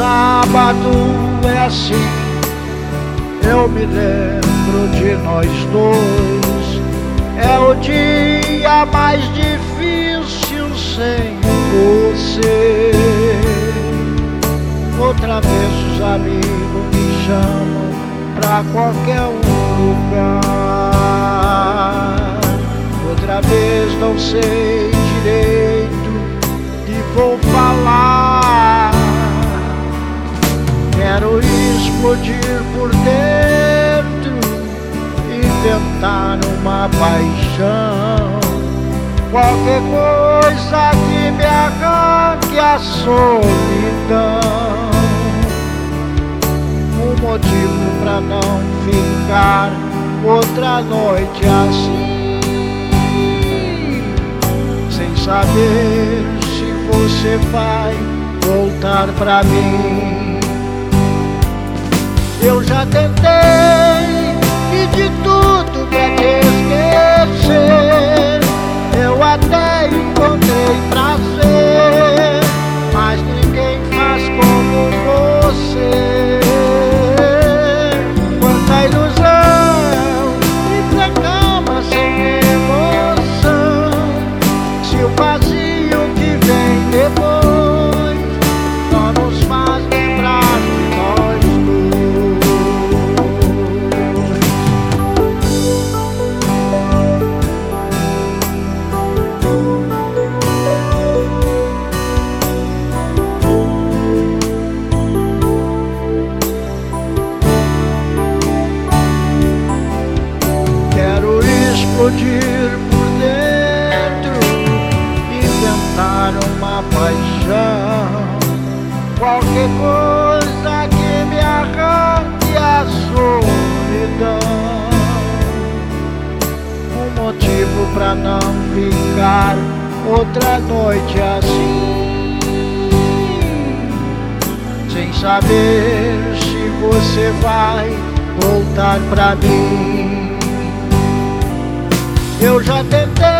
Sábado é assim, eu me lembro de nós dois. É o dia mais difícil sem você. Outra vez os amigos me chamam pra qualquer um lugar. Outra vez não sei direito de vou falar. Paixão. Qualquer coisa que me arranque a solidão. Um motivo pra não ficar outra noite assim. Sem saber se você vai voltar pra mim. Eu já tentei e de tudo qualquer coisa que me arranque a solidão. Um motivo pra não ficar outra noite assim, sem saber se você vai voltar pra mim. Eu já tentei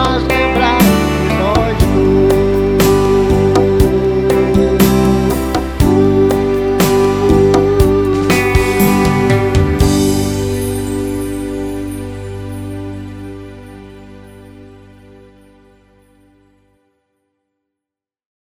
más que